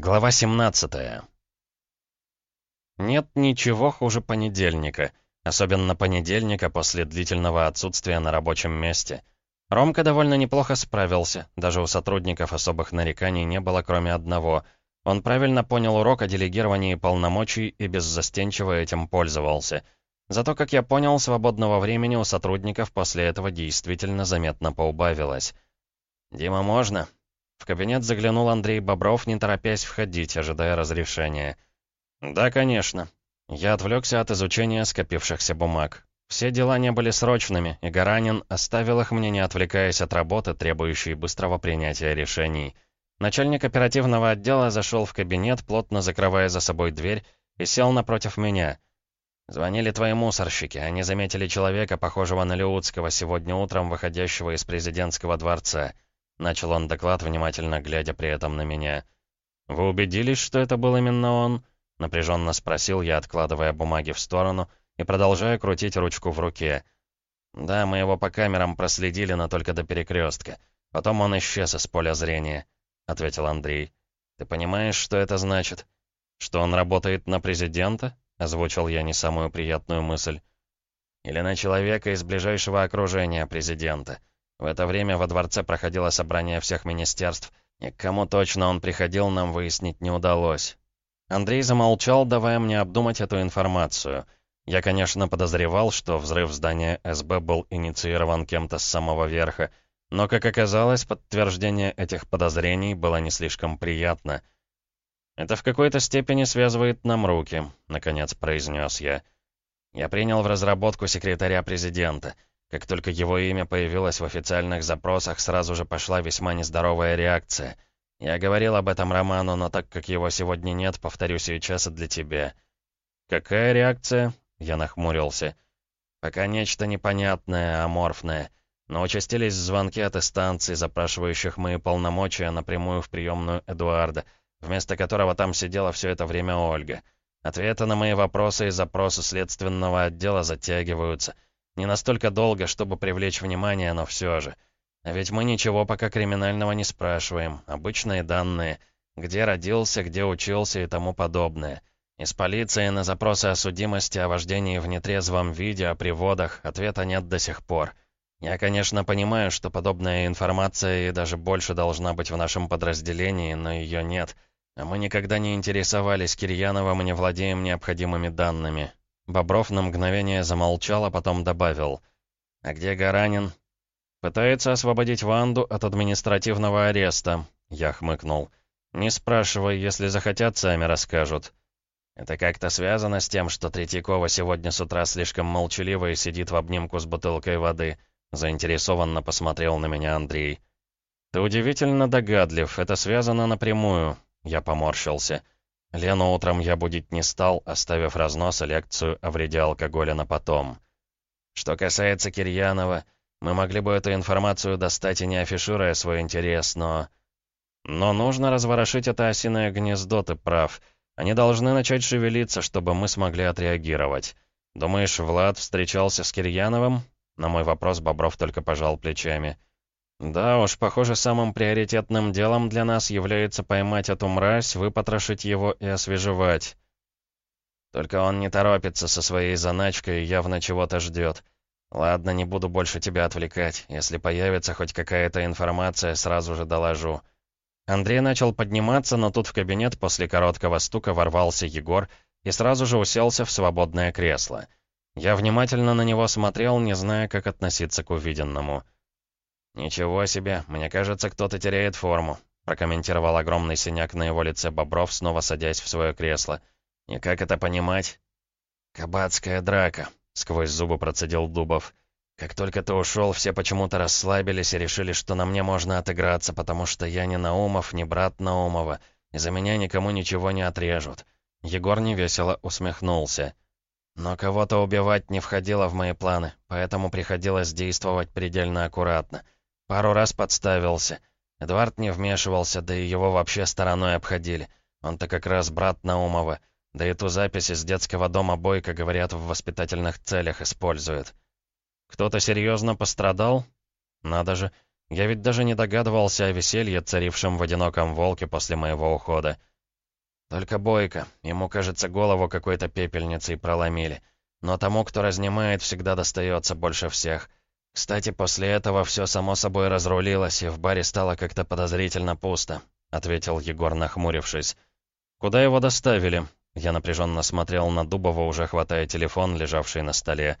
Глава 17 Нет ничего хуже понедельника, особенно понедельника после длительного отсутствия на рабочем месте. Ромка довольно неплохо справился, даже у сотрудников особых нареканий не было, кроме одного. Он правильно понял урок о делегировании полномочий и беззастенчиво этим пользовался. Зато, как я понял, свободного времени у сотрудников после этого действительно заметно поубавилось. «Дима, можно?» В кабинет заглянул Андрей Бобров, не торопясь входить, ожидая разрешения. «Да, конечно». Я отвлекся от изучения скопившихся бумаг. Все дела не были срочными, и Гаранин оставил их мне, не отвлекаясь от работы, требующей быстрого принятия решений. Начальник оперативного отдела зашел в кабинет, плотно закрывая за собой дверь, и сел напротив меня. «Звонили твои мусорщики. Они заметили человека, похожего на Леутского, сегодня утром выходящего из президентского дворца». Начал он доклад, внимательно глядя при этом на меня. «Вы убедились, что это был именно он?» Напряженно спросил я, откладывая бумаги в сторону и продолжая крутить ручку в руке. «Да, мы его по камерам проследили, но только до перекрестка. Потом он исчез из поля зрения», — ответил Андрей. «Ты понимаешь, что это значит?» «Что он работает на президента?» — озвучил я не самую приятную мысль. «Или на человека из ближайшего окружения президента. В это время во дворце проходило собрание всех министерств, и к кому точно он приходил, нам выяснить не удалось. Андрей замолчал, давая мне обдумать эту информацию. Я, конечно, подозревал, что взрыв здания СБ был инициирован кем-то с самого верха, но, как оказалось, подтверждение этих подозрений было не слишком приятно. «Это в какой-то степени связывает нам руки», — наконец произнес я. «Я принял в разработку секретаря президента». Как только его имя появилось в официальных запросах, сразу же пошла весьма нездоровая реакция. Я говорил об этом Роману, но так как его сегодня нет, повторю сейчас и для тебя. «Какая реакция?» — я нахмурился. «Пока нечто непонятное, аморфное. Но участились звонки от станций, запрашивающих мои полномочия напрямую в приемную Эдуарда, вместо которого там сидела все это время Ольга. Ответы на мои вопросы и запросы следственного отдела затягиваются». Не настолько долго, чтобы привлечь внимание, но все же. А ведь мы ничего пока криминального не спрашиваем. Обычные данные. Где родился, где учился и тому подобное. Из полиции на запросы о судимости, о вождении в нетрезвом виде, о приводах ответа нет до сих пор. Я, конечно, понимаю, что подобная информация и даже больше должна быть в нашем подразделении, но ее нет. А мы никогда не интересовались Кирьяновым и не владеем необходимыми данными. Бобров на мгновение замолчал, а потом добавил. «А где Гаранин?» «Пытается освободить Ванду от административного ареста», — я хмыкнул. «Не спрашивай, если захотят, сами расскажут». «Это как-то связано с тем, что Третьякова сегодня с утра слишком молчалива и сидит в обнимку с бутылкой воды?» Заинтересованно посмотрел на меня Андрей. «Ты удивительно догадлив, это связано напрямую», — я поморщился. Лену утром я будить не стал, оставив разнос и лекцию о вреде алкоголя на потом. Что касается Кирьянова, мы могли бы эту информацию достать и не афишируя свой интерес, но... Но нужно разворошить это осиное гнездо, ты прав. Они должны начать шевелиться, чтобы мы смогли отреагировать. Думаешь, Влад встречался с Кирьяновым? На мой вопрос Бобров только пожал плечами. «Да уж, похоже, самым приоритетным делом для нас является поймать эту мразь, выпотрошить его и освежевать. Только он не торопится со своей заначкой и явно чего-то ждет. Ладно, не буду больше тебя отвлекать. Если появится хоть какая-то информация, сразу же доложу». Андрей начал подниматься, но тут в кабинет после короткого стука ворвался Егор и сразу же уселся в свободное кресло. Я внимательно на него смотрел, не зная, как относиться к увиденному. «Ничего себе, мне кажется, кто-то теряет форму», прокомментировал огромный синяк на его лице Бобров, снова садясь в свое кресло. «И как это понимать?» «Кабацкая драка», — сквозь зубы процедил Дубов. «Как только ты ушел, все почему-то расслабились и решили, что на мне можно отыграться, потому что я не Наумов, не брат Наумова, и за меня никому ничего не отрежут». Егор невесело усмехнулся. «Но кого-то убивать не входило в мои планы, поэтому приходилось действовать предельно аккуратно». Пару раз подставился. Эдвард не вмешивался, да и его вообще стороной обходили. Он-то как раз брат Наумова. Да и ту запись из детского дома Бойко, говорят, в воспитательных целях использует. Кто-то серьезно пострадал? Надо же. Я ведь даже не догадывался о веселье, царившем в одиноком волке после моего ухода. Только Бойко. Ему, кажется, голову какой-то пепельницей проломили. Но тому, кто разнимает, всегда достается больше всех. Кстати, после этого все само собой разрулилось, и в баре стало как-то подозрительно пусто», — ответил Егор, нахмурившись. «Куда его доставили?» Я напряженно смотрел на Дубова, уже хватая телефон, лежавший на столе.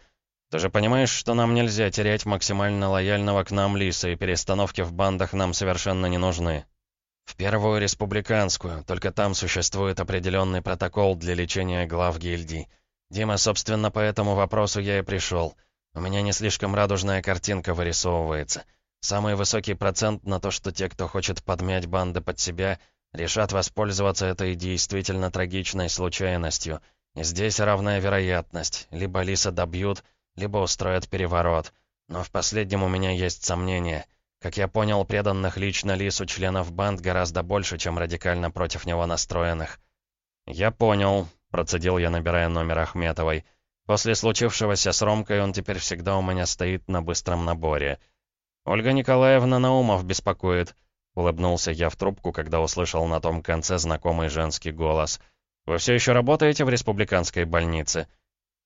«Ты же понимаешь, что нам нельзя терять максимально лояльного к нам Лиса, и перестановки в бандах нам совершенно не нужны». «В первую республиканскую, только там существует определенный протокол для лечения глав гильдий. Дима, собственно, по этому вопросу я и пришел. У меня не слишком радужная картинка вырисовывается. Самый высокий процент на то, что те, кто хочет подмять банды под себя, решат воспользоваться этой действительно трагичной случайностью. И здесь равная вероятность. Либо Лиса добьют, либо устроят переворот. Но в последнем у меня есть сомнения. Как я понял, преданных лично Лису членов банд гораздо больше, чем радикально против него настроенных. «Я понял», — процедил я, набирая номер Ахметовой. «После случившегося с Ромкой он теперь всегда у меня стоит на быстром наборе. Ольга Николаевна Наумов беспокоит». Улыбнулся я в трубку, когда услышал на том конце знакомый женский голос. «Вы все еще работаете в республиканской больнице?»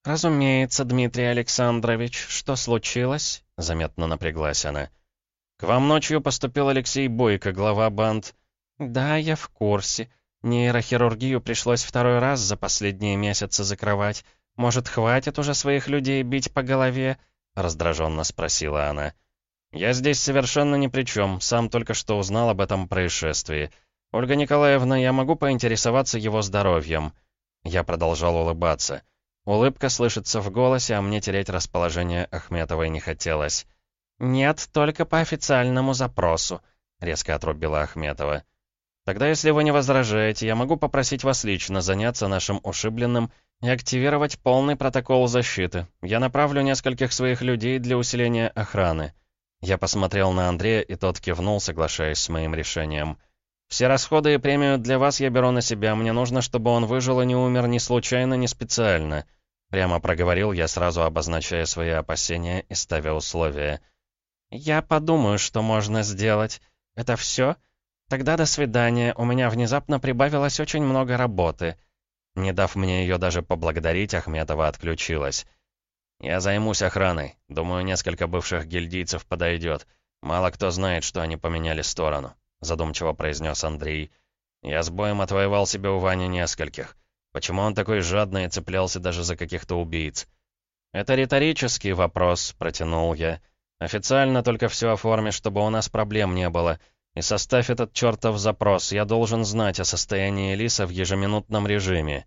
«Разумеется, Дмитрий Александрович. Что случилось?» Заметно напряглась она. «К вам ночью поступил Алексей Бойко, глава банд». «Да, я в курсе. Нейрохирургию пришлось второй раз за последние месяцы закрывать. Может, хватит уже своих людей бить по голове?» Раздраженно спросила она. «Я здесь совершенно ни при чем, сам только что узнал об этом происшествии. Ольга Николаевна, я могу поинтересоваться его здоровьем?» Я продолжал улыбаться. Улыбка слышится в голосе, а мне терять расположение Ахметовой не хотелось. «Нет, только по официальному запросу», — резко отрубила Ахметова. «Тогда, если вы не возражаете, я могу попросить вас лично заняться нашим ушибленным и активировать полный протокол защиты. Я направлю нескольких своих людей для усиления охраны». Я посмотрел на Андрея, и тот кивнул, соглашаясь с моим решением. «Все расходы и премию для вас я беру на себя. Мне нужно, чтобы он выжил и не умер ни случайно, ни специально». Прямо проговорил я, сразу обозначая свои опасения и ставя условия. «Я подумаю, что можно сделать. Это все? Тогда до свидания. У меня внезапно прибавилось очень много работы». Не дав мне ее даже поблагодарить, Ахметова отключилась. «Я займусь охраной. Думаю, несколько бывших гильдийцев подойдет. Мало кто знает, что они поменяли сторону», — задумчиво произнес Андрей. «Я с боем отвоевал себе у Вани нескольких. Почему он такой жадный и цеплялся даже за каких-то убийц?» «Это риторический вопрос», — протянул я. «Официально только все оформи, чтобы у нас проблем не было. И составь этот чертов запрос. Я должен знать о состоянии Лиса в ежеминутном режиме».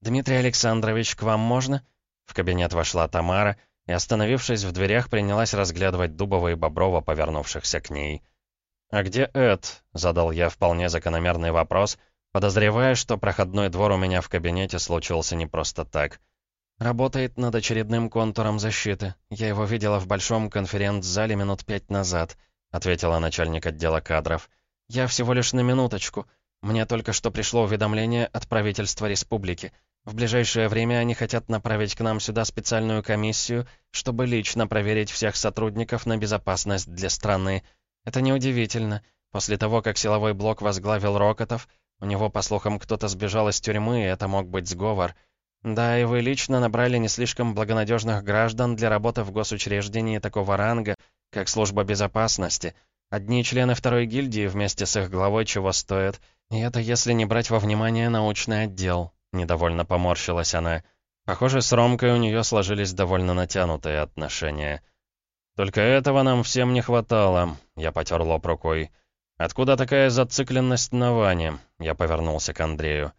«Дмитрий Александрович, к вам можно?» В кабинет вошла Тамара и, остановившись в дверях, принялась разглядывать Дубова и Боброва, повернувшихся к ней. «А где Эд?» — задал я вполне закономерный вопрос, подозревая, что проходной двор у меня в кабинете случился не просто так. «Работает над очередным контуром защиты. Я его видела в большом конференц-зале минут пять назад», — ответила начальник отдела кадров. «Я всего лишь на минуточку. Мне только что пришло уведомление от правительства республики. В ближайшее время они хотят направить к нам сюда специальную комиссию, чтобы лично проверить всех сотрудников на безопасность для страны. Это неудивительно. После того, как силовой блок возглавил Рокотов, у него, по слухам, кто-то сбежал из тюрьмы, и это мог быть сговор. Да, и вы лично набрали не слишком благонадежных граждан для работы в госучреждении такого ранга, как служба безопасности. Одни члены второй гильдии вместе с их главой чего стоят. И это если не брать во внимание научный отдел. Недовольно поморщилась она. Похоже, с Ромкой у нее сложились довольно натянутые отношения. «Только этого нам всем не хватало», — я потер лоб рукой. «Откуда такая зацикленность на Ване?» — я повернулся к Андрею.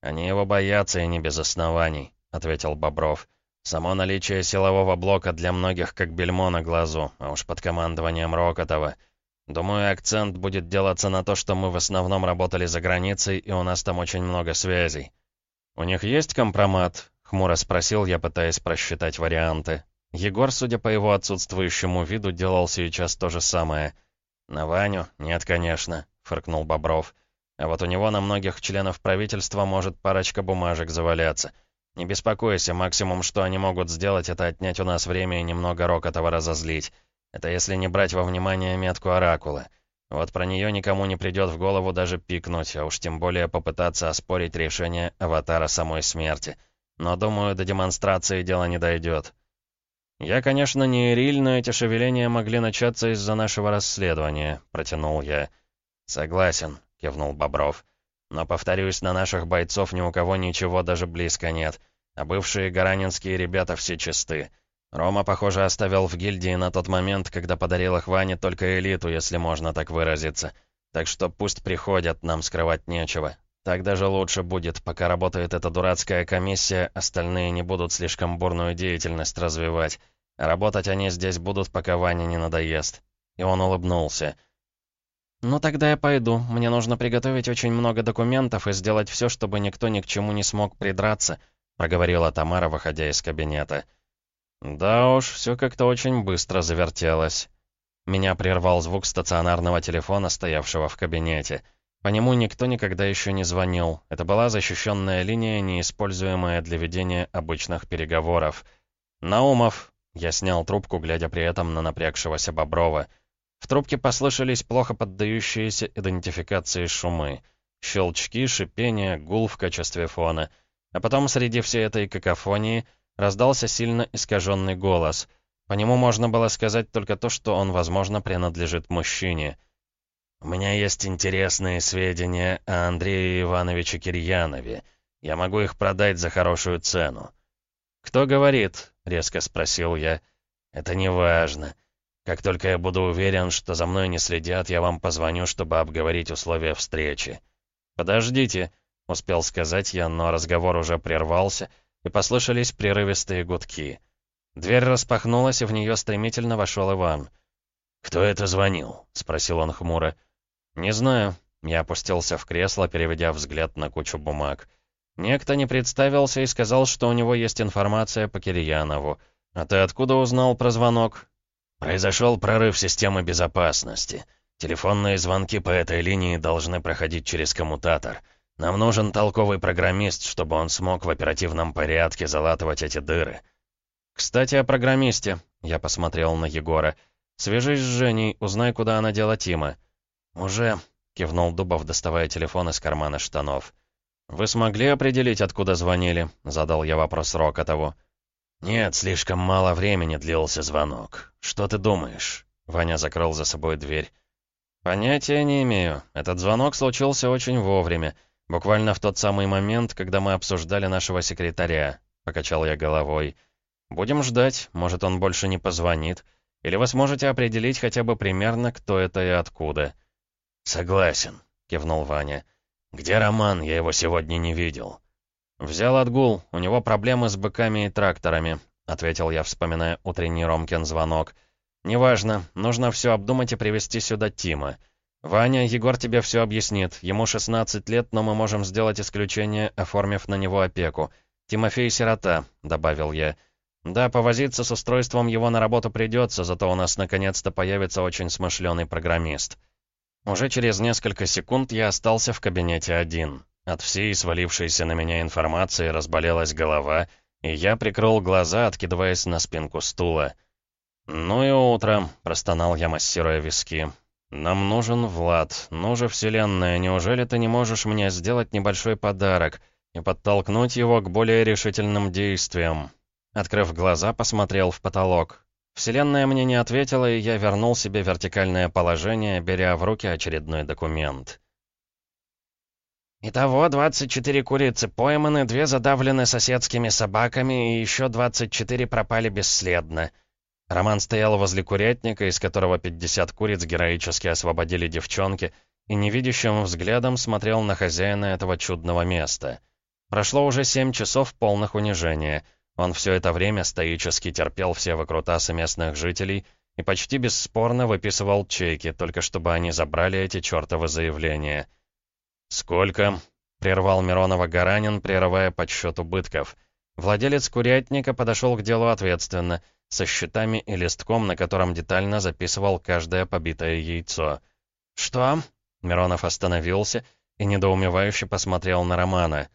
«Они его боятся и не без оснований», — ответил Бобров. «Само наличие силового блока для многих как бельмо на глазу, а уж под командованием Рокотова. Думаю, акцент будет делаться на то, что мы в основном работали за границей, и у нас там очень много связей. «У них есть компромат?» — хмуро спросил я, пытаясь просчитать варианты. Егор, судя по его отсутствующему виду, делал сейчас то же самое. «На Ваню? Нет, конечно», — фыркнул Бобров. «А вот у него на многих членов правительства может парочка бумажек заваляться. Не беспокойся, максимум, что они могут сделать, это отнять у нас время и немного Рокотова разозлить. Это если не брать во внимание метку Оракула. Вот про нее никому не придет в голову даже пикнуть, а уж тем более попытаться оспорить решение аватара самой смерти. Но, думаю, до демонстрации дело не дойдет. «Я, конечно, не Ириль, но эти шевеления могли начаться из-за нашего расследования», — протянул я. «Согласен», — кивнул Бобров. «Но, повторюсь, на наших бойцов ни у кого ничего даже близко нет, а бывшие гаранинские ребята все чисты. Рома, похоже, оставил в гильдии на тот момент, когда подарил их Ване только элиту, если можно так выразиться. Так что пусть приходят, нам скрывать нечего. Так даже лучше будет, пока работает эта дурацкая комиссия, остальные не будут слишком бурную деятельность развивать. А работать они здесь будут, пока Ване не надоест. И он улыбнулся. «Ну тогда я пойду. Мне нужно приготовить очень много документов и сделать все, чтобы никто ни к чему не смог придраться», проговорила Тамара, выходя из кабинета. «Да уж, все как-то очень быстро завертелось». Меня прервал звук стационарного телефона, стоявшего в кабинете. По нему никто никогда еще не звонил. Это была защищенная линия, неиспользуемая для ведения обычных переговоров. «Наумов!» Я снял трубку, глядя при этом на напрягшегося Боброва. В трубке послышались плохо поддающиеся идентификации шумы. Щелчки, шипение, гул в качестве фона. А потом среди всей этой какофонии раздался сильно искаженный голос. По нему можно было сказать только то, что он, возможно, принадлежит мужчине — «У меня есть интересные сведения о Андрее Ивановиче Кирьянове. Я могу их продать за хорошую цену». «Кто говорит?» — резко спросил я. «Это не важно. Как только я буду уверен, что за мной не следят, я вам позвоню, чтобы обговорить условия встречи». «Подождите», — успел сказать я, но разговор уже прервался, и послышались прерывистые гудки. Дверь распахнулась, и в нее стремительно вошел Иван. «Кто это звонил?» — спросил он хмуро. «Не знаю». Я опустился в кресло, переведя взгляд на кучу бумаг. Некто не представился и сказал, что у него есть информация по Кирьянову. «А ты откуда узнал про звонок?» «Произошел прорыв системы безопасности. Телефонные звонки по этой линии должны проходить через коммутатор. Нам нужен толковый программист, чтобы он смог в оперативном порядке залатывать эти дыры». «Кстати, о программисте», — я посмотрел на Егора. «Свяжись с Женей, узнай, куда она дела Тима». «Уже», — кивнул Дубов, доставая телефон из кармана штанов. «Вы смогли определить, откуда звонили?» — задал я вопрос Рокотову. «Нет, слишком мало времени длился звонок. Что ты думаешь?» Ваня закрыл за собой дверь. «Понятия не имею. Этот звонок случился очень вовремя. Буквально в тот самый момент, когда мы обсуждали нашего секретаря», — покачал я головой. «Будем ждать. Может, он больше не позвонит. Или вы сможете определить хотя бы примерно, кто это и откуда». «Согласен», — кивнул Ваня. «Где Роман? Я его сегодня не видел». «Взял отгул. У него проблемы с быками и тракторами», — ответил я, вспоминая утренний Ромкин звонок. «Неважно. Нужно все обдумать и привести сюда Тима. Ваня, Егор тебе все объяснит. Ему 16 лет, но мы можем сделать исключение, оформив на него опеку. Тимофей сирота», — добавил я. «Да, повозиться с устройством его на работу придется, зато у нас наконец-то появится очень смышленый программист». Уже через несколько секунд я остался в кабинете один. От всей свалившейся на меня информации разболелась голова, и я прикрыл глаза, откидываясь на спинку стула. «Ну и утро», — простонал я, массируя виски. «Нам нужен Влад. Ну же, Вселенная, неужели ты не можешь мне сделать небольшой подарок и подтолкнуть его к более решительным действиям?» Открыв глаза, посмотрел в потолок. Вселенная мне не ответила, и я вернул себе вертикальное положение, беря в руки очередной документ. Итого 24 курицы пойманы, две задавлены соседскими собаками, и еще 24 пропали бесследно. Роман стоял возле курятника, из которого 50 куриц героически освободили девчонки, и невидящим взглядом смотрел на хозяина этого чудного места. Прошло уже 7 часов полных унижения — он все это время стоически терпел все выкрутасы местных жителей и почти бесспорно выписывал чеки, только чтобы они забрали эти чертовы заявления. «Сколько?» — прервал Миронова Гаранин, прерывая подсчет убытков. Владелец курятника подошел к делу ответственно, со счетами и листком, на котором детально записывал каждое побитое яйцо. «Что?» — Миронов остановился и недоумевающе посмотрел на Романа.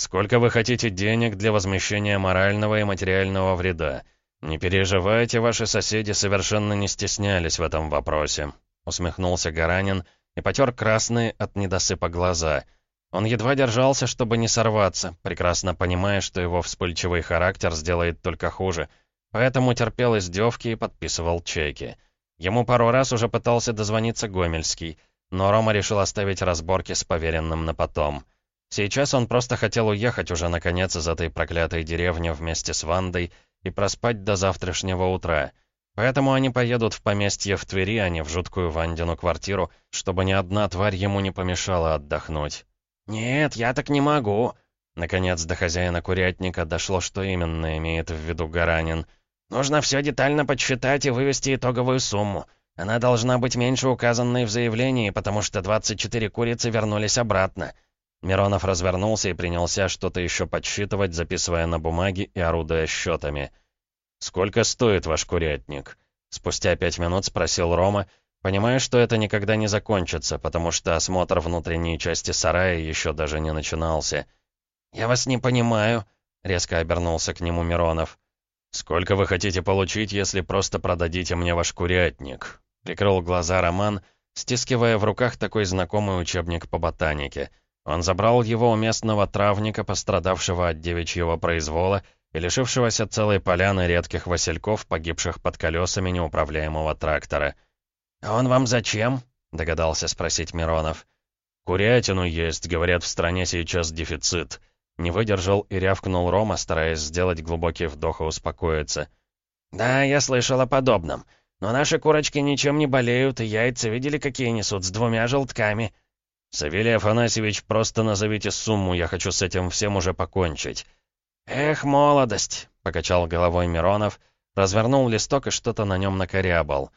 Сколько вы хотите денег для возмещения морального и материального вреда? Не переживайте, ваши соседи совершенно не стеснялись в этом вопросе», — усмехнулся Гаранин и потер красные от недосыпа глаза. Он едва держался, чтобы не сорваться, прекрасно понимая, что его вспыльчивый характер сделает только хуже, поэтому терпел издевки и подписывал чеки. Ему пару раз уже пытался дозвониться Гомельский, но Рома решил оставить разборки с поверенным на потом. Сейчас он просто хотел уехать уже наконец из этой проклятой деревни вместе с Вандой и проспать до завтрашнего утра. Поэтому они поедут в поместье в Твери, а не в жуткую Вандину квартиру, чтобы ни одна тварь ему не помешала отдохнуть. «Нет, я так не могу!» Наконец до хозяина курятника дошло, что именно имеет в виду Гаранин. «Нужно все детально подсчитать и вывести итоговую сумму. Она должна быть меньше указанной в заявлении, потому что 24 курицы вернулись обратно». Миронов развернулся и принялся что-то еще подсчитывать, записывая на бумаге и орудуя счетами. «Сколько стоит ваш курятник?» Спустя пять минут спросил Рома, понимая, что это никогда не закончится, потому что осмотр внутренней части сарая еще даже не начинался. «Я вас не понимаю», — резко обернулся к нему Миронов. «Сколько вы хотите получить, если просто продадите мне ваш курятник?» Прикрыл глаза Роман, стискивая в руках такой знакомый учебник по ботанике — он забрал его у местного травника, пострадавшего от девичьего произвола и лишившегося целой поляны редких васильков, погибших под колесами неуправляемого трактора. «А он вам зачем?» — догадался спросить Миронов. «Курятину есть, говорят, в стране сейчас дефицит». Не выдержал и рявкнул Рома, стараясь сделать глубокий вдох и успокоиться. «Да, я слышал о подобном. Но наши курочки ничем не болеют, и яйца видели, какие несут, с двумя желтками». «Савелий Афанасьевич, просто назовите сумму, я хочу с этим всем уже покончить». «Эх, молодость!» — покачал головой Миронов, развернул листок и что-то на нем накорябал.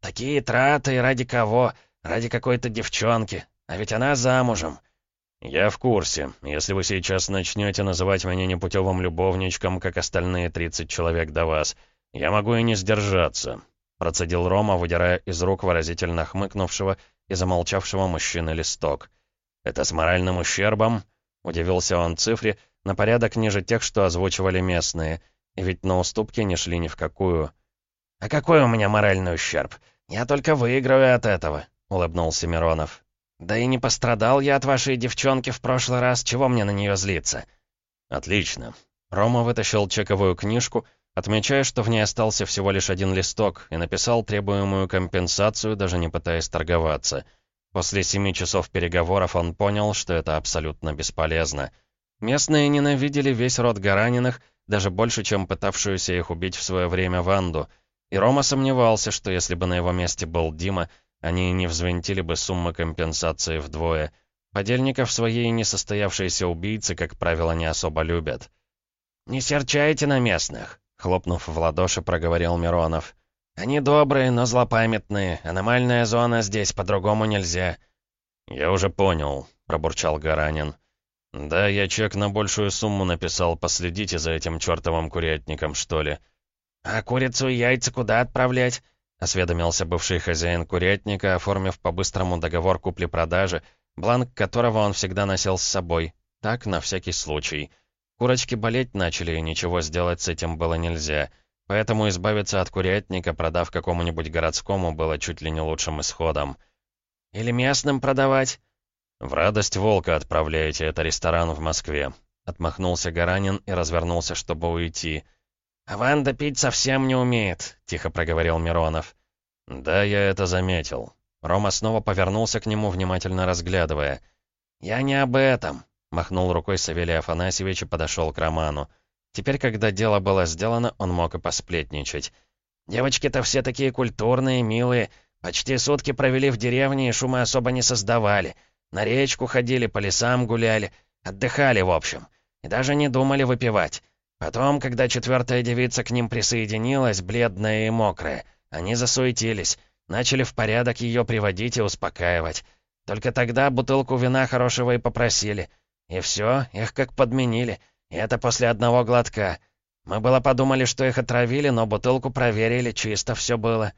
«Такие траты ради кого? Ради какой-то девчонки. А ведь она замужем». «Я в курсе. Если вы сейчас начнете называть меня непутевым любовничком, как остальные 30 человек до вас, я могу и не сдержаться», — процедил Рома, выдирая из рук выразительно хмыкнувшего и замолчавшего мужчины листок. «Это с моральным ущербом?» — удивился он цифре, на порядок ниже тех, что озвучивали местные, и ведь на уступки не шли ни в какую. «А какой у меня моральный ущерб? Я только выиграю от этого», — улыбнулся Миронов. «Да и не пострадал я от вашей девчонки в прошлый раз, чего мне на нее злиться?» «Отлично». Рома вытащил чековую книжку, отмечая, что в ней остался всего лишь один листок, и написал требуемую компенсацию, даже не пытаясь торговаться. После семи часов переговоров он понял, что это абсолютно бесполезно. Местные ненавидели весь род Гараниных, даже больше, чем пытавшуюся их убить в свое время Ванду. И Рома сомневался, что если бы на его месте был Дима, они не взвинтили бы суммы компенсации вдвое. Подельников своей несостоявшиеся убийцы, как правило, не особо любят. «Не серчайте на местных», Хлопнув в ладоши, проговорил Миронов. «Они добрые, но злопамятные. Аномальная зона здесь, по-другому нельзя». «Я уже понял», — пробурчал Гаранин. «Да, я чек на большую сумму написал. Последите за этим чертовым курятником, что ли». «А курицу и яйца куда отправлять?» — осведомился бывший хозяин курятника, оформив по-быстрому договор купли-продажи, бланк которого он всегда носил с собой. Так, на всякий случай. Курочки болеть начали, и ничего сделать с этим было нельзя. Поэтому избавиться от курятника, продав какому-нибудь городскому, было чуть ли не лучшим исходом. «Или местным продавать?» «В радость волка отправляете, это ресторан в Москве», — отмахнулся Гаранин и развернулся, чтобы уйти. «А Ванда пить совсем не умеет», — тихо проговорил Миронов. «Да, я это заметил». Рома снова повернулся к нему, внимательно разглядывая. «Я не об этом. Махнул рукой Савелий Афанасьевич и подошел к Роману. Теперь, когда дело было сделано, он мог и посплетничать. «Девочки-то все такие культурные, милые. Почти сутки провели в деревне и шума особо не создавали. На речку ходили, по лесам гуляли. Отдыхали, в общем. И даже не думали выпивать. Потом, когда четвертая девица к ним присоединилась, бледная и мокрая, они засуетились. Начали в порядок ее приводить и успокаивать. Только тогда бутылку вина хорошего и попросили. И все, их как подменили. И это после одного глотка. Мы было подумали, что их отравили, но бутылку проверили, чисто все было.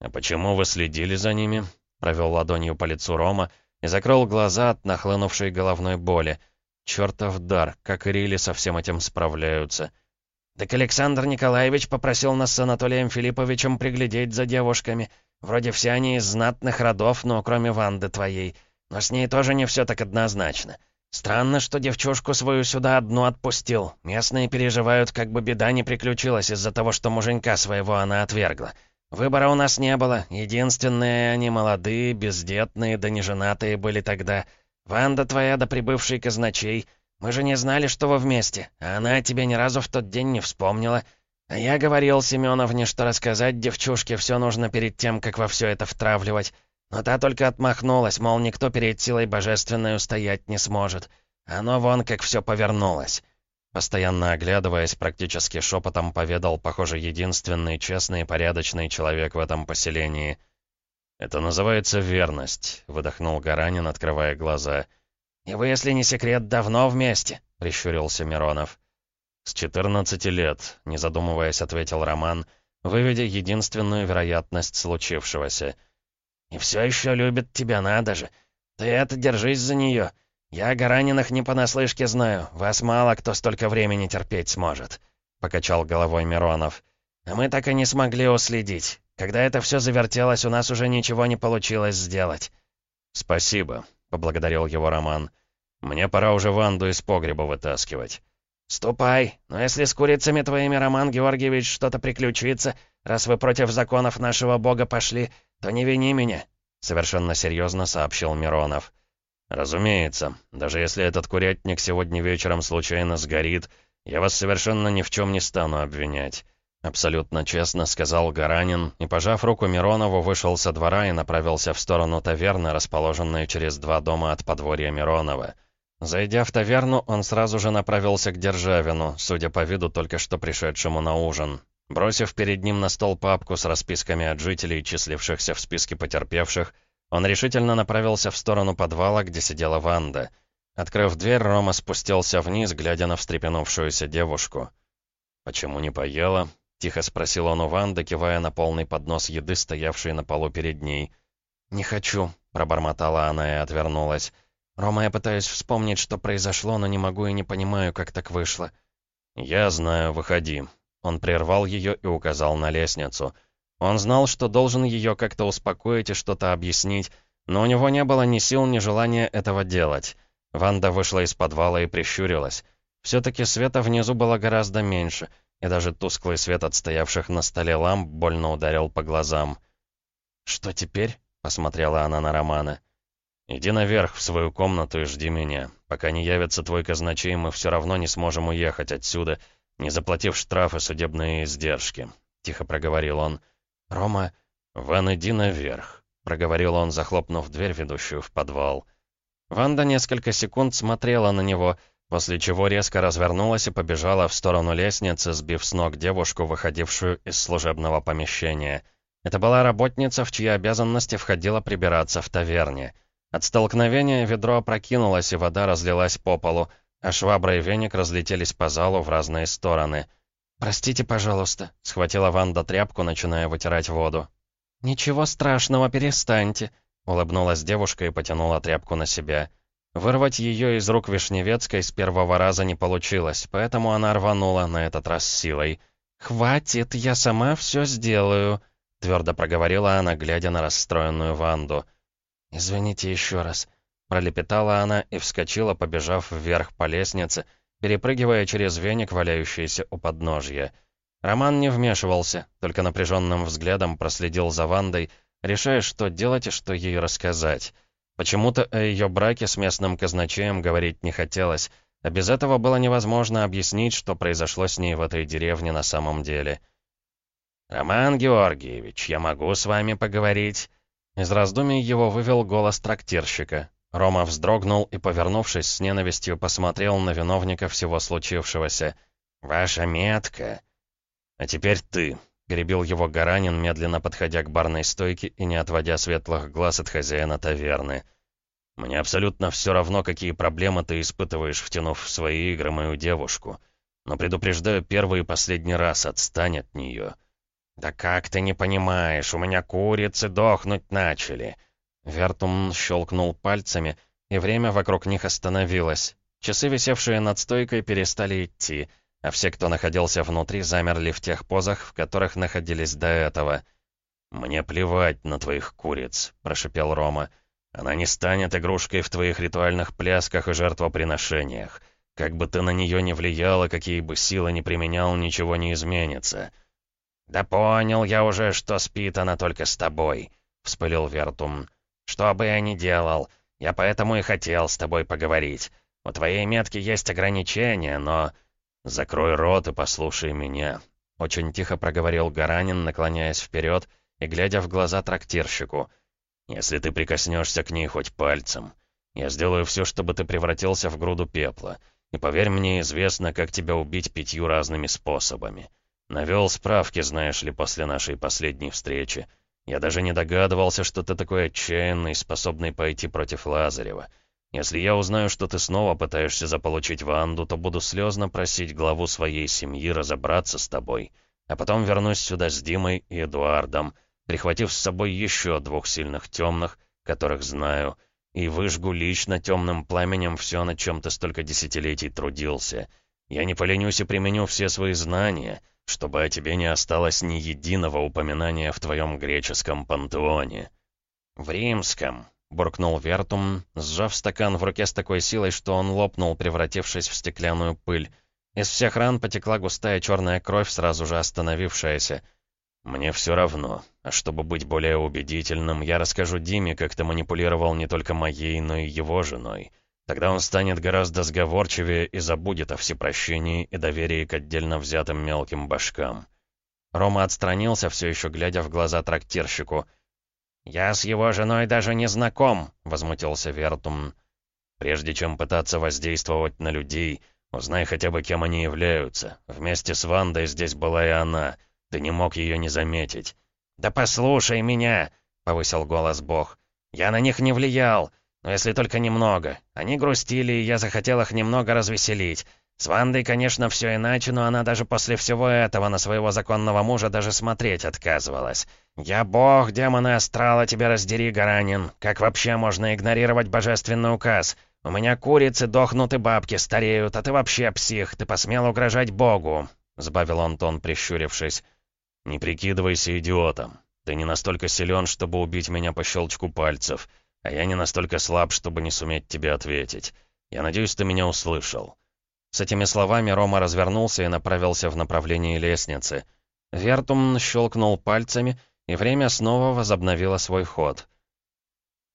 «А почему вы следили за ними?» Провел ладонью по лицу Рома и закрыл глаза от нахлынувшей головной боли. Чертов дар, как Рили со всем этим справляются. Так Александр Николаевич попросил нас с Анатолием Филипповичем приглядеть за девушками. Вроде все они из знатных родов, но кроме Ванды твоей. Но с ней тоже не все так однозначно. Странно, что девчушку свою сюда одну отпустил. Местные переживают, как бы беда не приключилась из-за того, что муженька своего она отвергла. Выбора у нас не было. Единственные они молодые, бездетные, да неженатые были тогда. Ванда твоя да прибывший казначей — мы же не знали, что вы вместе, а она тебе ни разу в тот день не вспомнила. А я говорил Семеновне, что рассказать девчушке все нужно перед тем, как во все это втравливать. Но та только отмахнулась, мол, никто перед силой божественной устоять не сможет. Оно вон как все повернулось. Постоянно оглядываясь, практически шепотом поведал, похоже, единственный честный и порядочный человек в этом поселении. «Это называется верность», — выдохнул Гаранин, открывая глаза — «И вы, если не секрет, давно вместе?» — прищурился Миронов. «С 14 лет», — не задумываясь, ответил Роман, выведя единственную вероятность случившегося. «И все еще любит тебя, надо же. Ты это, держись за нее. Я Гараниных не понаслышке знаю, вас мало кто столько времени терпеть сможет», — покачал головой Миронов. «А мы так и не смогли уследить. Когда это все завертелось, у нас уже ничего не получилось сделать». «Спасибо», — поблагодарил его Роман. «Мне пора уже Ванду из погреба вытаскивать». «Ступай, но если с курицами твоими, Роман Георгиевич, что-то приключится, раз вы против законов нашего бога пошли, то не вини меня», — совершенно серьезно сообщил Миронов. «Разумеется, даже если этот курятник сегодня вечером случайно сгорит, я вас совершенно ни в чем не стану обвинять. Абсолютно честно сказал Гаранин и, пожав руку Миронову, вышел со двора и направился в сторону таверны, расположенной через два дома от подворья Миронова. Зайдя в таверну, он сразу же направился к Державину, судя по виду только что пришедшему на ужин. Бросив перед ним на стол папку с расписками от жителей, числившихся в списке потерпевших, он решительно направился в сторону подвала, где сидела Ванда. Открыв дверь, Рома спустился вниз, глядя на встрепенувшуюся девушку. «Почему не поела?» — тихо спросил он у Ванды, кивая на полный поднос еды, стоявший на полу перед ней. «Не хочу», — пробормотала она и отвернулась. «Рома, я пытаюсь вспомнить, что произошло, но не могу и не понимаю, как так вышло». «Я знаю, выходи». Он прервал ее и указал на лестницу. Он знал, что должен ее как-то успокоить и что-то объяснить, но у него не было ни сил, ни желания этого делать. Ванда вышла из подвала и прищурилась. Все-таки света внизу было гораздо меньше — и даже тусклый свет от стоявших на столе ламп больно ударил по глазам. «Что теперь?» — посмотрела она на Романа. «Иди наверх в свою комнату и жди меня. Пока не явится твой казначей, мы все равно не сможем уехать отсюда, не заплатив штрафы судебные издержки», — тихо проговорил он. «Рома...» «Ван, иди наверх», — проговорил он, захлопнув дверь, ведущую в подвал. Ванда несколько секунд смотрела на него, — после чего резко развернулась и побежала в сторону лестницы, сбив с ног девушку, выходившую из служебного помещения. Это была работница, в чьи обязанности входила прибираться в таверне. От столкновения ведро опрокинулось, и вода разлилась по полу, а швабра и веник разлетелись по залу в разные стороны. «Простите, пожалуйста», — схватила Ванда тряпку, начиная вытирать воду. «Ничего страшного, перестаньте», — улыбнулась девушка и потянула тряпку на себя. Вырвать ее из рук Вишневецкой с первого раза не получилось, поэтому она рванула на этот раз силой. «Хватит, я сама все сделаю», — твердо проговорила она, глядя на расстроенную Ванду. «Извините еще раз», — пролепетала она и вскочила, побежав вверх по лестнице, перепрыгивая через веник, валяющийся у подножья. Роман не вмешивался, только напряженным взглядом проследил за Вандой, решая, что делать и что ей рассказать. Почему-то о ее браке с местным казначеем говорить не хотелось, а без этого было невозможно объяснить, что произошло с ней в этой деревне на самом деле. «Роман Георгиевич, я могу с вами поговорить?» Из раздумий его вывел голос трактирщика. Рома вздрогнул и, повернувшись с ненавистью, посмотрел на виновника всего случившегося. «Ваша метка!» «А теперь ты!» — перебил его Гаранин, медленно подходя к барной стойке и не отводя светлых глаз от хозяина таверны. Мне абсолютно все равно, какие проблемы ты испытываешь, втянув в свои игры мою девушку. Но предупреждаю, первый и последний раз отстань от нее. «Да как ты не понимаешь, у меня курицы дохнуть начали!» Вертум щелкнул пальцами, и время вокруг них остановилось. Часы, висевшие над стойкой, перестали идти. А все, кто находился внутри, замерли в тех позах, в которых находились до этого. «Мне плевать на твоих куриц», — прошипел Рома. «Она не станет игрушкой в твоих ритуальных плясках и жертвоприношениях. Как бы ты на нее ни влияла, какие бы силы ни применял, ничего не изменится». «Да понял я уже, что спит она только с тобой», — вспылил Вертум. «Что бы я ни делал, я поэтому и хотел с тобой поговорить. У твоей метки есть ограничения, но...» «Закрой рот и послушай меня», — очень тихо проговорил Гаранин, наклоняясь вперед и глядя в глаза трактирщику. «Если ты прикоснешься к ней хоть пальцем, я сделаю все, чтобы ты превратился в груду пепла. И поверь мне, известно, как тебя убить пятью разными способами. Навел справки, знаешь ли, после нашей последней встречи. Я даже не догадывался, что ты такой отчаянный, способный пойти против Лазарева. Если я узнаю, что ты снова пытаешься заполучить Ванду, то буду слезно просить главу своей семьи разобраться с тобой, а потом вернусь сюда с Димой и Эдуардом, прихватив с собой еще двух сильных темных, которых знаю, и выжгу лично темным пламенем все, над чем ты столько десятилетий трудился. Я не поленюсь и применю все свои знания, чтобы о тебе не осталось ни единого упоминания в твоем греческом пантеоне». «В римском», — буркнул Вертум, сжав стакан в руке с такой силой, что он лопнул, превратившись в стеклянную пыль. Из всех ран потекла густая черная кровь, сразу же остановившаяся. «Мне все равно. А чтобы быть более убедительным, я расскажу Диме, как ты манипулировал не только моей, но и его женой. Тогда он станет гораздо сговорчивее и забудет о всепрощении и доверии к отдельно взятым мелким башкам». Рома отстранился, все еще глядя в глаза трактирщику — «Я с его женой даже не знаком», — возмутился Вертум. «Прежде чем пытаться воздействовать на людей, узнай хотя бы, кем они являются. Вместе с Вандой здесь была и она. Ты не мог ее не заметить». «Да послушай меня», — повысил голос Бог. «Я на них не влиял, но если только немного. Они грустили, и я захотел их немного развеселить. С Вандой, конечно, все иначе, но она даже после всего этого на своего законного мужа даже смотреть отказывалась. Я бог, демоны астрала, тебя раздери, Гаранин. Как вообще можно игнорировать божественный указ? У меня курицы дохнут и бабки стареют, а ты вообще псих, ты посмел угрожать богу», — сбавил Антон, прищурившись. «Не прикидывайся идиотом. Ты не настолько силен, чтобы убить меня по щелчку пальцев, а я не настолько слаб, чтобы не суметь тебе ответить. Я надеюсь, ты меня услышал». С этими словами Рома развернулся и направился в направлении лестницы. Вертум щелкнул пальцами, и время снова возобновило свой ход.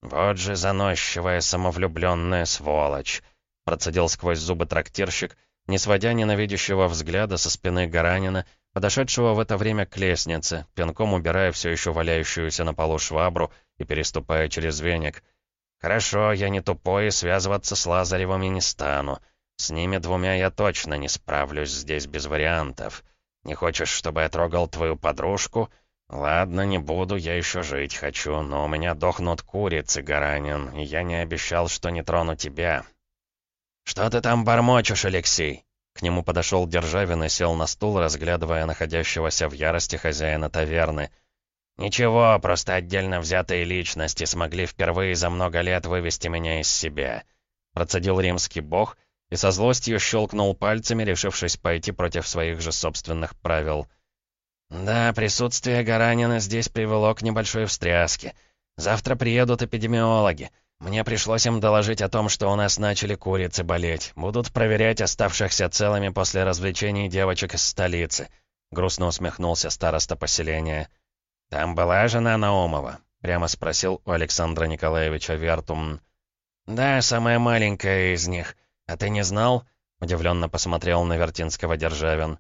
«Вот же заносчивая самовлюбленная сволочь!» процедил сквозь зубы трактирщик, не сводя ненавидящего взгляда со спины Гаранина, подошедшего в это время к лестнице, пинком убирая все еще валяющуюся на полу швабру и переступая через веник. «Хорошо, я не тупой и связываться с Лазаревым и не стану. С ними двумя я точно не справлюсь здесь без вариантов. Не хочешь, чтобы я трогал твою подружку? Ладно, не буду, я еще жить хочу, но у меня дохнут курицы, Гаранин, и я не обещал, что не трону тебя. Что ты там бормочешь, Алексей? К нему подошел Державин и сел на стул, разглядывая находящегося в ярости хозяина таверны. «Ничего, просто отдельно взятые личности смогли впервые за много лет вывести меня из себя», — процедил римский бог и со злостью щелкнул пальцами, решившись пойти против своих же собственных правил. «Да, присутствие Гаранина здесь привело к небольшой встряске. Завтра приедут эпидемиологи. Мне пришлось им доложить о том, что у нас начали курицы болеть. Будут проверять оставшихся целыми после развлечений девочек из столицы», — грустно усмехнулся староста поселения. «Там была жена Наумова?» — прямо спросил у Александра Николаевича Вертум. «Да, самая маленькая из них». «А ты не знал?» — удивленно посмотрел на Вертинского Державин.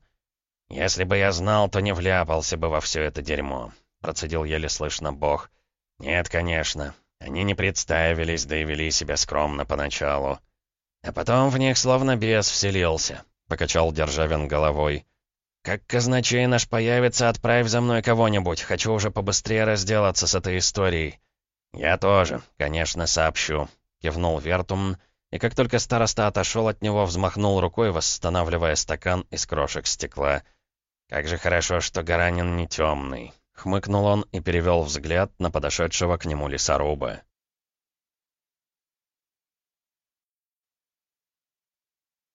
«Если бы я знал, то не вляпался бы во все это дерьмо», — процедил еле слышно Бог. «Нет, конечно. Они не представились, да и вели себя скромно поначалу. А потом в них словно бес вселился», — покачал Державин головой. «Как казначей наш появится, отправь за мной кого-нибудь. Хочу уже побыстрее разделаться с этой историей». «Я тоже, конечно, сообщу», — кивнул Вертум, — и как только староста отошел от него, взмахнул рукой, восстанавливая стакан из крошек стекла. «Как же хорошо, что Гаранин не темный!» Хмыкнул он и перевел взгляд на подошедшего к нему лесоруба.